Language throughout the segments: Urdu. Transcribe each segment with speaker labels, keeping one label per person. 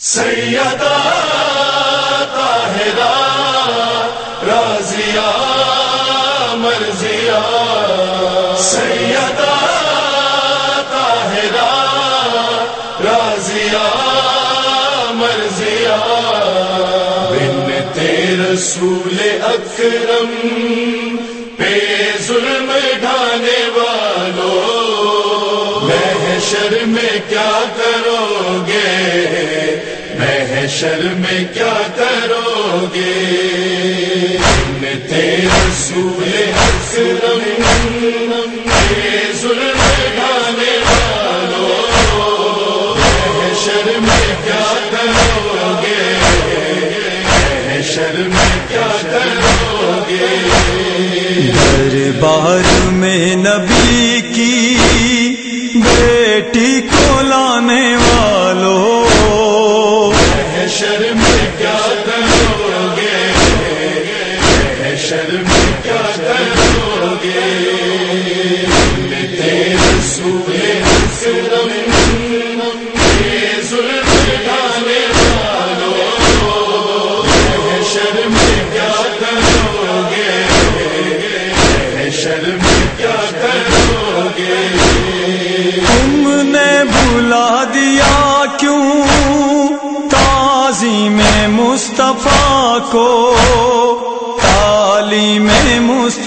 Speaker 1: سیدا طاہرہ رازیا مرضیا سیدا طاہرہ رازیا مرضیا بن تیر سول اکرم، پہ ظلم ڈھانے محشر میں کیا کرو گے؟ تیرا سول ظلم ڈھانے والو محشر میں کیا کرو گے؟ محشر میں کیا کرو گے؟
Speaker 2: دربار میں نبی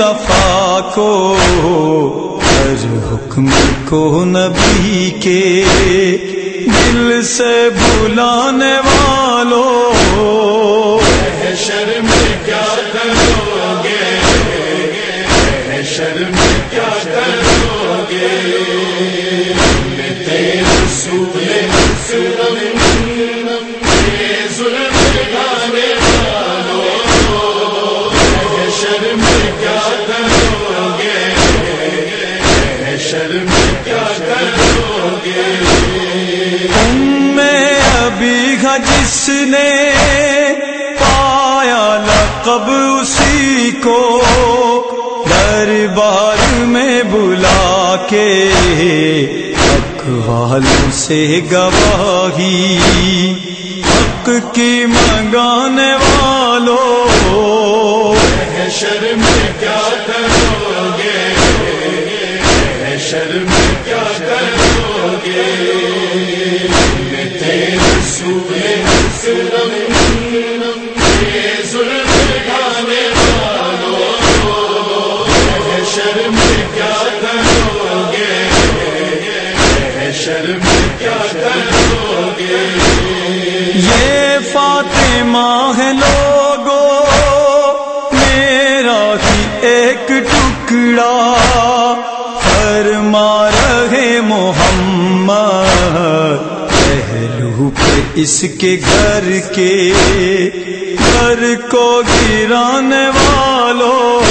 Speaker 2: مصطفیٰ کو ہر حکم کو نبی کے دل سے بلانے والوں دربار میں بلا کے اقوالوں سے گواہی، حق کی منگانے والوں۔
Speaker 1: شرم میں کیا کرو گے؟ شرم محشر میں کیا کرو گے
Speaker 2: یہ فاطمہ ہے لوگو، میرا ہی ایک ٹکڑا۔ فرما رہے محمد، پہلو پہ اس کے گھر کے گھر کو گرانے والوں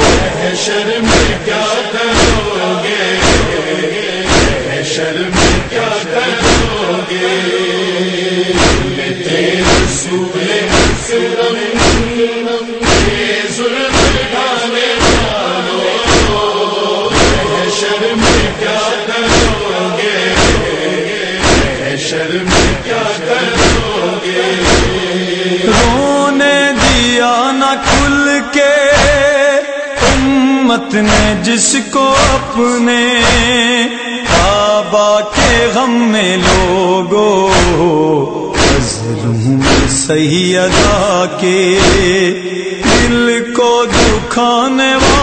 Speaker 1: محشر میں کیا کرو؟
Speaker 2: امت نے جس کو اپنے بابا کے غم میں لوگو۔ میں صحیح ادا کے دل کو دکھانے والا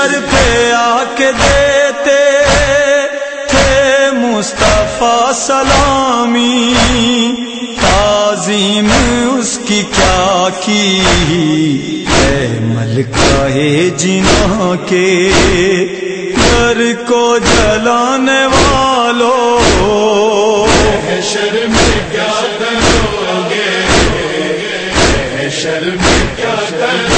Speaker 2: در پہ آ کے دیتے تھے مصطفیٰ سلامی۔ تعظیم اس کی کیا کی؟ اے ملکہ جنا کے۔ گھر کو جلانے والوں
Speaker 1: محشر میں کیا کرو گے؟ شرم کیا کرو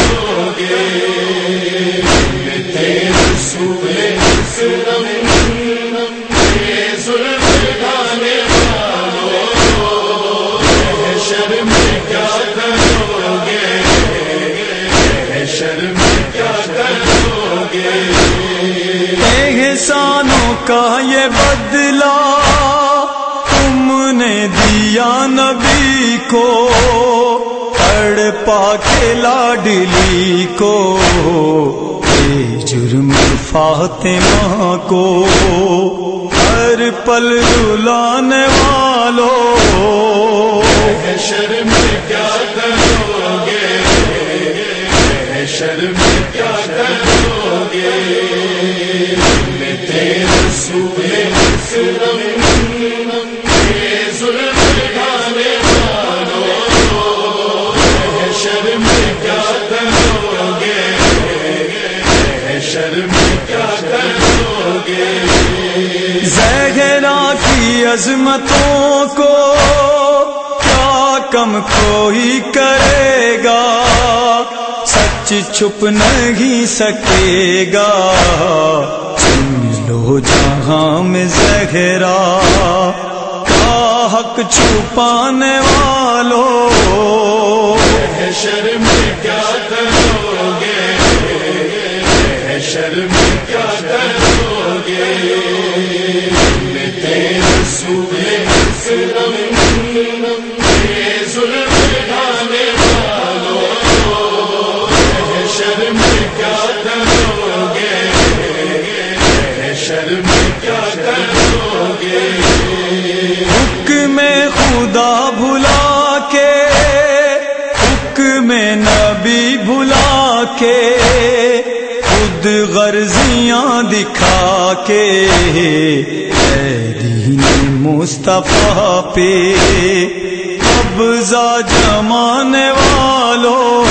Speaker 2: کا یہ بدلا تم نے دیا نبی کو، پڑ پا کے لاڈلی کو، اے جرم فاطمہ کو، ہر پل رلانے والوں
Speaker 1: شرم کیا کرو گے؟ شرم کیا کرو
Speaker 2: زہرا کی عظمتوں کو کیا کم کوئی کرے گا؟ سچ چھپ نہیں سکے گا۔ لو جہاں میں زہرا کا حق چھپانے والوں؟ خود غرضیاں دکھا کے اے دین مصطفیٰ پہ۔ قبضہ جمانے والوں۔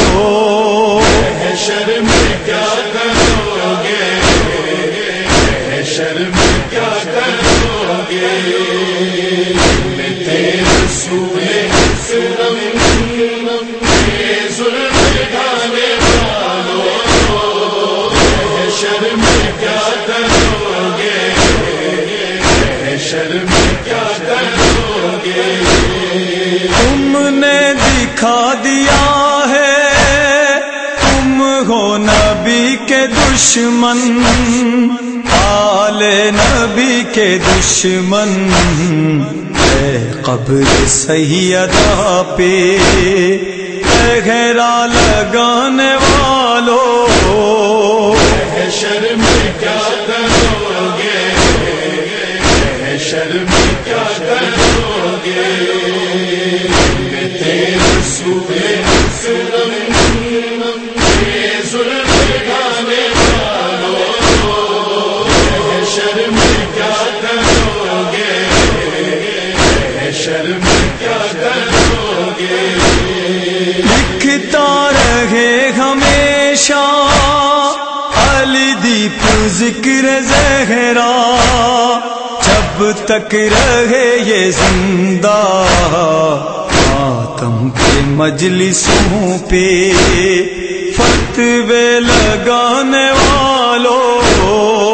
Speaker 1: شرم کیا کرو کیا کرو گے
Speaker 2: تم نے دکھا دیا ہے۔ تم ہو نبی کے دشمن۔ آل نبی کے دشمن۔ اے قبر سیدہ پہ گہرا لگانے والوں
Speaker 1: شرم کیا کرو؟
Speaker 2: علی ذکر زہرا، جب تک رہے یہ زندہ۔ ماتم کے مجلسوں پہ فتوے لگانے والوں۔